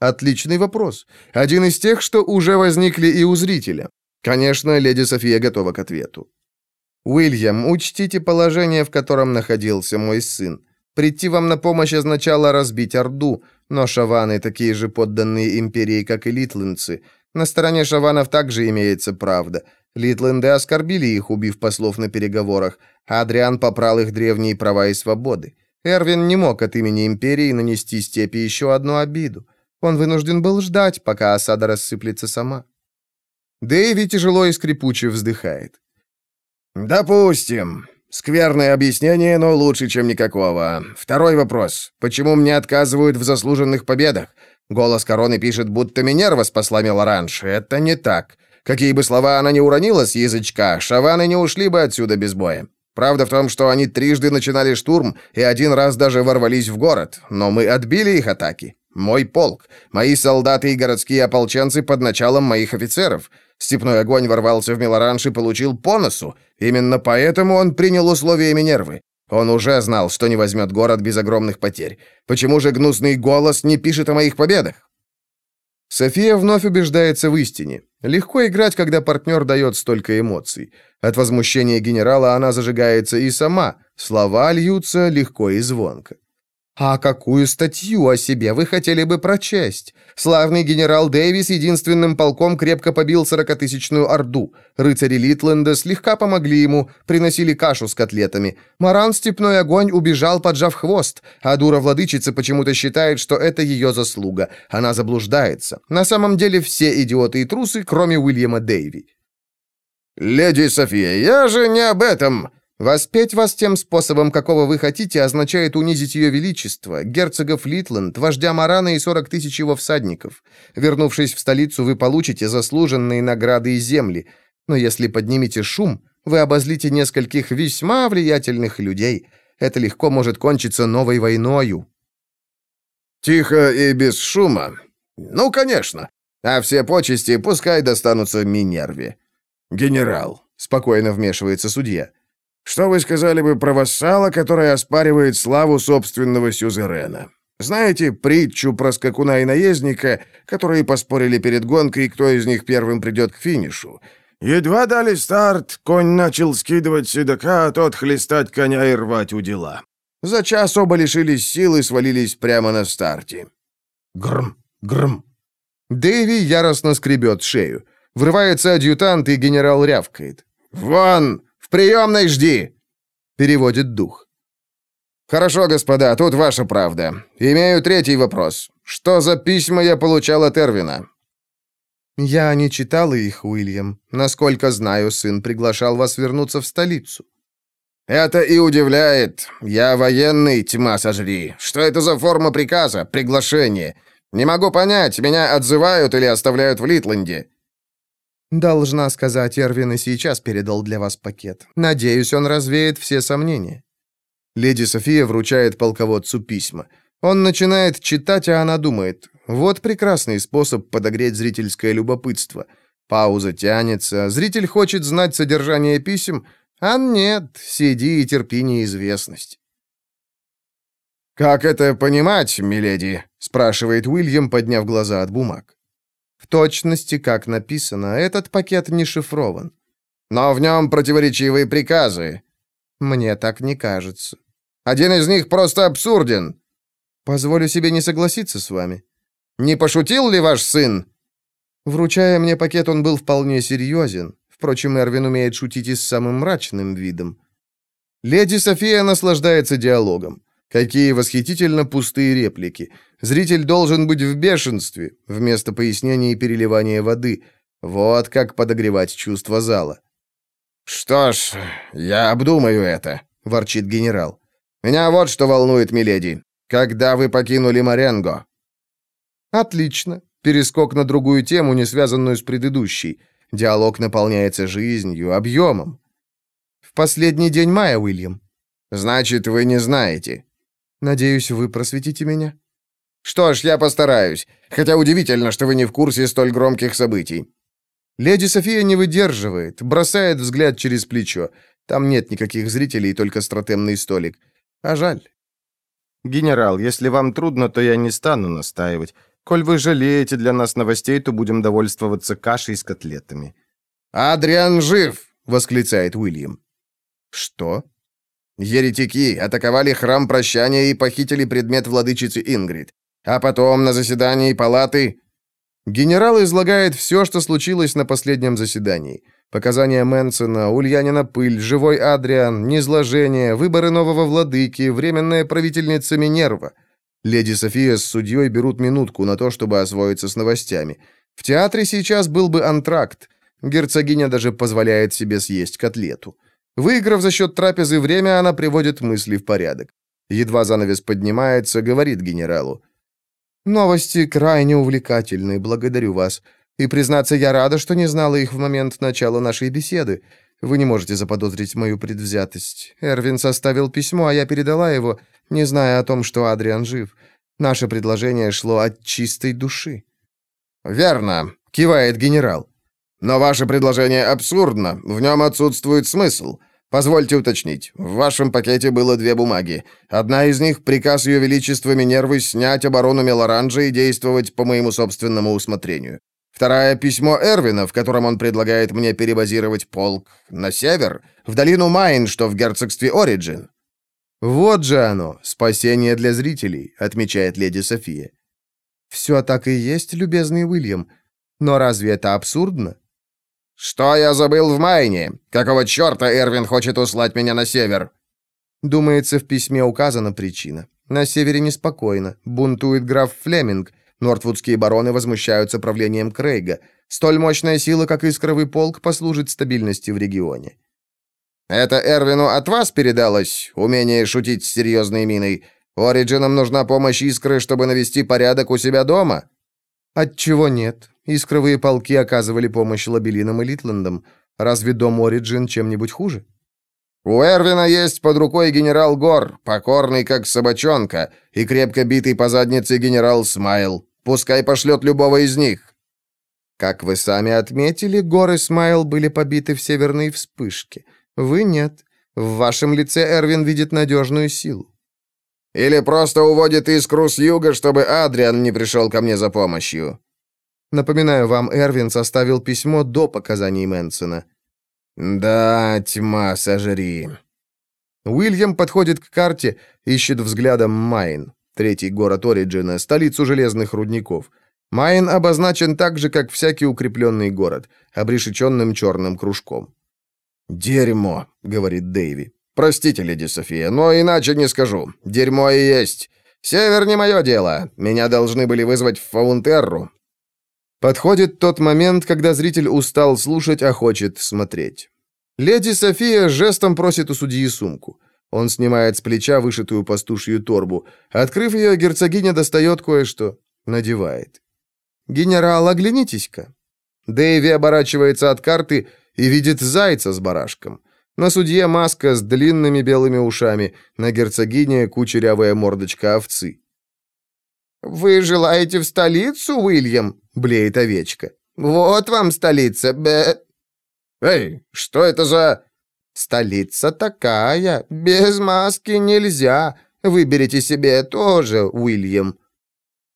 Отличный вопрос. Один из тех, что уже возникли и у зрителя. Конечно, леди София готова к ответу. Уильям, учтите положение, в котором находился мой сын. Прийти вам на помощь означало разбить Орду, но шаваны такие же подданные империи, как и литландцы. На стороне шаванов также имеется правда. Литленды оскорбили их, убив послов на переговорах, а Адриан попрал их древние права и свободы. Эрвин не мог от имени империи нанести степи еще одну обиду. Он вынужден был ждать, пока осада рассыплется сама. Дэйви тяжело и скрипуче вздыхает. «Допустим. Скверное объяснение, но лучше, чем никакого. Второй вопрос. Почему мне отказывают в заслуженных победах? Голос короны пишет, будто Минерва спасла Мелоранж. Это не так. Какие бы слова она ни уронила с язычка, шаваны не ушли бы отсюда без боя. Правда в том, что они трижды начинали штурм и один раз даже ворвались в город, но мы отбили их атаки. Мой полк, мои солдаты и городские ополченцы под началом моих офицеров. Степной огонь ворвался в Мелоранж и получил по носу. Именно поэтому он принял условия Минервы. Он уже знал, что не возьмет город без огромных потерь. Почему же гнусный голос не пишет о моих победах? София вновь убеждается в истине. Легко играть, когда партнер дает столько эмоций. От возмущения генерала она зажигается и сама. Слова льются легко и звонко. А какую статью о себе вы хотели бы прочесть? Славный генерал Дэвис единственным полком крепко побил сорокатысячную орду. Рыцари Литленда слегка помогли ему, приносили кашу с котлетами. Маран Степной Огонь убежал, поджав хвост, а дура-владычица почему-то считает, что это ее заслуга. Она заблуждается. На самом деле все идиоты и трусы, кроме Уильяма Дэйви. «Леди София, я же не об этом!» Воспеть вас тем способом, какого вы хотите, означает унизить ее величество, герцогов Литланд, вождя Марана и 40 тысяч его всадников. Вернувшись в столицу, вы получите заслуженные награды и земли. Но если поднимете шум, вы обозлите нескольких весьма влиятельных людей. Это легко может кончиться новой войною». «Тихо и без шума. Ну, конечно. А все почести пускай достанутся Минерве». «Генерал», — спокойно вмешивается судья, «что вы сказали бы про вассала, который оспаривает славу собственного сюзерена? Знаете притчу про скакуна и наездника, которые поспорили перед гонкой, кто из них первым придет к финишу? Едва дали старт, конь начал скидывать седока, а тот хлестать коня и рвать у дела. За час оба лишились сил и свалились прямо на старте. Грм, грм. Дэви яростно скребет шею. Врывается адъютант, и генерал рявкает. «Вон! В приемной жди!» Переводит дух. «Хорошо, господа, тут ваша правда. Имею третий вопрос. Что за письма я получал от Эрвина?» «Я не читала их, Уильям. Насколько знаю, сын приглашал вас вернуться в столицу». «Это и удивляет. Я военный, тьма сожри. Что это за форма приказа, приглашение? Не могу понять, меня отзывают или оставляют в Литланде». «Должна сказать, Эрвин и сейчас передал для вас пакет. Надеюсь, он развеет все сомнения». Леди София вручает полководцу письма. Он начинает читать, а она думает. Вот прекрасный способ подогреть зрительское любопытство. Пауза тянется, зритель хочет знать содержание писем, а нет, сиди и терпи неизвестность. «Как это понимать, миледи?» — спрашивает Уильям, подняв глаза от бумаг. «В точности, как написано, этот пакет не шифрован». «Но в нем противоречивые приказы». «Мне так не кажется». «Один из них просто абсурден». «Позволю себе не согласиться с вами». «Не пошутил ли ваш сын?» Вручая мне пакет, он был вполне серьезен. Впрочем, Эрвин умеет шутить и с самым мрачным видом. Леди София наслаждается диалогом. Какие восхитительно пустые реплики. Зритель должен быть в бешенстве, вместо пояснения и переливания воды. Вот как подогревать чувство зала. «Что ж, я обдумаю это», — ворчит генерал. «Меня вот что волнует, миледи. Когда вы покинули Маренго?» «Отлично. Перескок на другую тему, не связанную с предыдущей. Диалог наполняется жизнью, объемом. В последний день мая, Уильям. Значит, вы не знаете. Надеюсь, вы просветите меня. Что ж, я постараюсь. Хотя удивительно, что вы не в курсе столь громких событий. Леди София не выдерживает, бросает взгляд через плечо. Там нет никаких зрителей, только стратемный столик. А жаль. Генерал, если вам трудно, то я не стану настаивать. Коль вы жалеете для нас новостей, то будем довольствоваться кашей с котлетами». «Адриан жив!» — восклицает Уильям. «Что?» «Еретики атаковали храм прощания и похитили предмет владычицы Ингрид. А потом на заседании палаты...» Генерал излагает все, что случилось на последнем заседании. Показания Мэнсона, Ульянина Пыль, Живой Адриан, Низложение, выборы нового владыки, временная правительница Минерва — Леди София с судьей берут минутку на то, чтобы освоиться с новостями. В театре сейчас был бы антракт. Герцогиня даже позволяет себе съесть котлету. Выиграв за счет трапезы время, она приводит мысли в порядок. Едва занавес поднимается, говорит генералу. «Новости крайне увлекательны, благодарю вас. И, признаться, я рада, что не знала их в момент начала нашей беседы. Вы не можете заподозрить мою предвзятость. Эрвин составил письмо, а я передала его, не зная о том, что Адриан жив. Наше предложение шло от чистой души». «Верно», — кивает генерал. «Но ваше предложение абсурдно, в нем отсутствует смысл. Позвольте уточнить, в вашем пакете было две бумаги. Одна из них — приказ Ее Величества Минервы снять оборону Мелоранжа и действовать по моему собственному усмотрению. Вторая — письмо Эрвина, в котором он предлагает мне перебазировать полк на север, в долину Майн, что в герцогстве Ориджин. «Вот же оно, спасение для зрителей», — отмечает леди София. «Все так и есть, любезный Уильям. Но разве это абсурдно?» «Что я забыл в Майне? Какого черта Эрвин хочет услать меня на север?» Думается, в письме указана причина. На севере неспокойно. Бунтует граф Флеминг. Нортвудские бароны возмущаются правлением Крейга. Столь мощная сила, как Искровый полк, послужит стабильности в регионе. «Это Эрвину от вас передалось, умение шутить с серьезной миной? Ориджинам нужна помощь Искры, чтобы навести порядок у себя дома?» «Отчего нет? Искровые полки оказывали помощь Лабелинам и Литландам. Разве дом Ориджин чем-нибудь хуже? У Эрвина есть под рукой генерал Гор, покорный как собачонка, и крепко битый по заднице генерал Смайл. Пускай пошлет любого из них. Как вы сами отметили, Гор и Смайл были побиты в северной вспышке. Вы нет. В вашем лице Эрвин видит надежную силу. Или просто уводит искру с юга, чтобы Адриан не пришел ко мне за помощью. Напоминаю вам, Эрвин составил письмо до показаний Мэнсона. Да, тьма, сожри. Уильям подходит к карте, ищет взглядом Майн, третий город Ориджина, столицу железных рудников. Майн обозначен так же, как всякий укрепленный город, обрешеченным черным кружком. «Дерьмо», — говорит Дэйви. «Простите, леди София, но иначе не скажу. Дерьмо и есть. Север не мое дело. Меня должны были вызвать в Фаунтерру. Подходит тот момент, когда зритель устал слушать, а хочет смотреть. Леди София жестом просит у судьи сумку. Он снимает с плеча вышитую пастушью торбу. Открыв ее, герцогиня достает кое-что. Надевает. «Генерал, оглянитесь-ка». Дэйви оборачивается от карты и видит зайца с барашком. На судье маска с длинными белыми ушами, на герцогине кучерявая мордочка овцы. «Вы желаете в столицу, Уильям?» — блеет овечка. «Вот вам столица, бе...» «Эй, что это за...» «Столица такая, без маски нельзя. Выберите себе тоже, Уильям».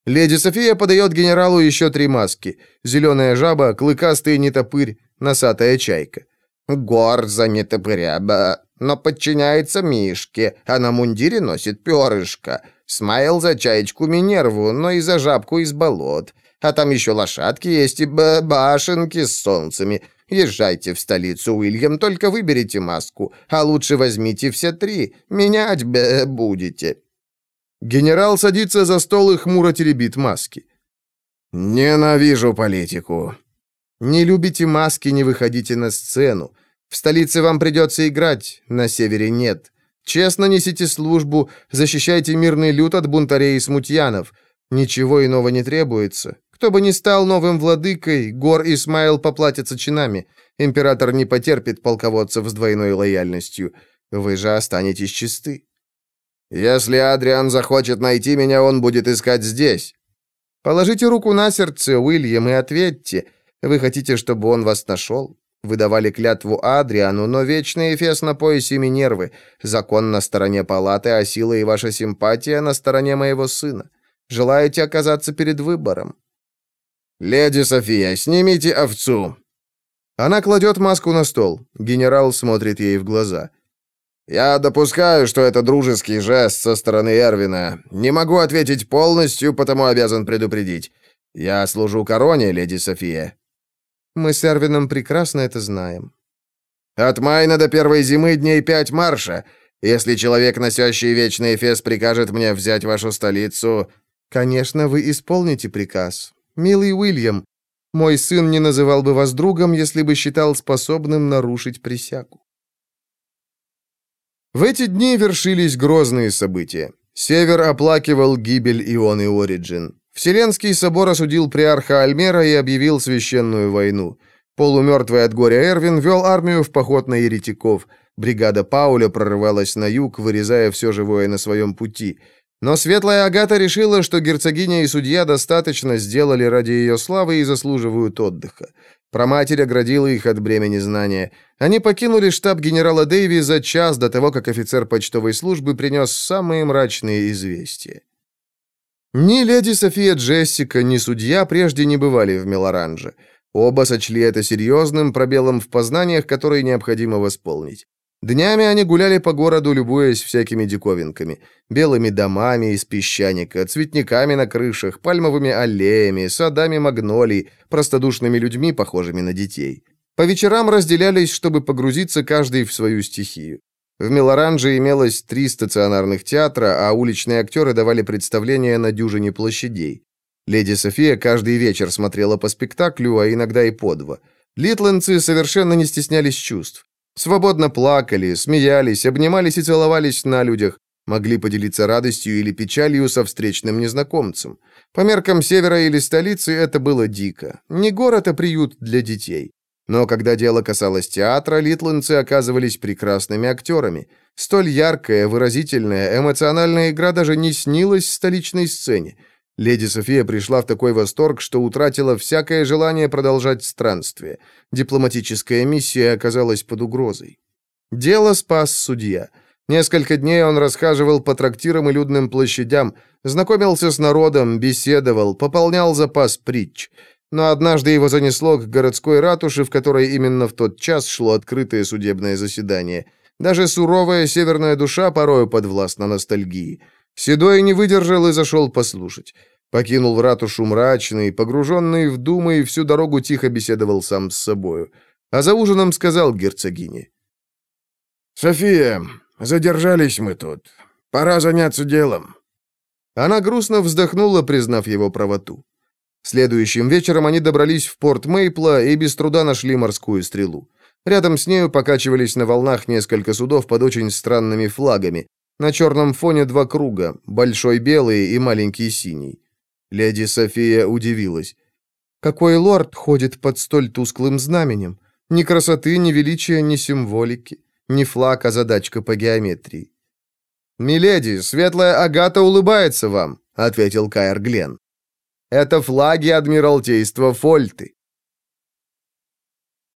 Леди София подает генералу еще три маски. Зеленая жаба, клыкастый нетопырь, носатая чайка. «Горза нетопыря, ба, но подчиняется Мишке, а на мундире носит перышко. Смайл за чаечку Минерву, но и за жабку из болот. А там еще лошадки есть и башенки с солнцами. Езжайте в столицу, Уильям, только выберите маску. А лучше возьмите все три. Менять будете». Генерал садится за стол и хмуро теребит маски. «Ненавижу политику». «Не любите маски, не выходите на сцену. В столице вам придется играть, на севере нет. Честно несите службу, защищайте мирный люд от бунтарей и смутьянов. Ничего иного не требуется. Кто бы ни стал новым владыкой, Гор и Смайл поплатятся чинами. Император не потерпит полководцев с двойной лояльностью. Вы же останетесь чисты. Если Адриан захочет найти меня, он будет искать здесь. Положите руку на сердце, Уильям, и ответьте. Вы хотите, чтобы он вас нашел? Вы давали клятву Адриану, но вечный Эфес на поясе Минервы. Закон на стороне палаты, а сила и ваша симпатия на стороне моего сына. Желаете оказаться перед выбором?» «Леди София, снимите овцу!» Она кладет маску на стол. Генерал смотрит ей в глаза. «Я допускаю, что это дружеский жест со стороны Эрвина. Не могу ответить полностью, потому обязан предупредить. Я служу короне, леди София. Мы с Эрвином прекрасно это знаем. От Майна до первой зимы дней пять марша. Если человек, носящий вечный эфес, прикажет мне взять вашу столицу... Конечно, вы исполните приказ. Милый Уильям, мой сын не называл бы вас другом, если бы считал способным нарушить присягу. В эти дни вершились грозные события. Север оплакивал гибель Ионы Ориджин. Вселенский собор осудил приарха Альмера и объявил священную войну. Полумертвый от горя Эрвин вел армию в поход на еретиков. Бригада Пауля прорывалась на юг, вырезая все живое на своем пути. Но светлая Агата решила, что герцогиня и судья достаточно сделали ради ее славы и заслуживают отдыха. Проматерь оградила их от бремени знания. Они покинули штаб генерала Дэйви за час до того, как офицер почтовой службы принес самые мрачные известия. Ни леди София Джессика, ни судья прежде не бывали в Мелоранже. Оба сочли это серьезным пробелом в познаниях, которые необходимо восполнить. Днями они гуляли по городу, любуясь всякими диковинками. Белыми домами из песчаника, цветниками на крышах, пальмовыми аллеями, садами магнолий, простодушными людьми, похожими на детей. По вечерам разделялись, чтобы погрузиться каждый в свою стихию. В Мелоранже имелось три стационарных театра, а уличные актеры давали представления на дюжине площадей. Леди София каждый вечер смотрела по спектаклю, а иногда и по два. Литландцы совершенно не стеснялись чувств. Свободно плакали, смеялись, обнимались и целовались на людях, могли поделиться радостью или печалью со встречным незнакомцем. По меркам севера или столицы это было дико. Не город, а приют для детей. Но когда дело касалось театра, литландцы оказывались прекрасными актерами. Столь яркая, выразительная, эмоциональная игра даже не снилась столичной сцене. Леди София пришла в такой восторг, что утратила всякое желание продолжать странствие. Дипломатическая миссия оказалась под угрозой. Дело спас судья. Несколько дней он расхаживал по трактирам и людным площадям, знакомился с народом, беседовал, пополнял запас притч – но однажды его занесло к городской ратуше, в которой именно в тот час шло открытое судебное заседание. Даже суровая северная душа порою подвластна ностальгии. Седой не выдержал и зашел послушать. Покинул ратушу мрачный, погруженный в думы и всю дорогу тихо беседовал сам с собою. А за ужином сказал герцогине. «София, задержались мы тут. Пора заняться делом». Она грустно вздохнула, признав его правоту. Следующим вечером они добрались в порт Мейпла и без труда нашли морскую стрелу. Рядом с нею покачивались на волнах несколько судов под очень странными флагами. На черном фоне два круга, большой белый и маленький синий. Леди София удивилась. «Какой лорд ходит под столь тусклым знаменем? Ни красоты, ни величия, ни символики. Ни флаг, а задачка по геометрии». «Миледи, светлая Агата улыбается вам», — ответил Каэр Глен. Это флаги Адмиралтейства Фольты.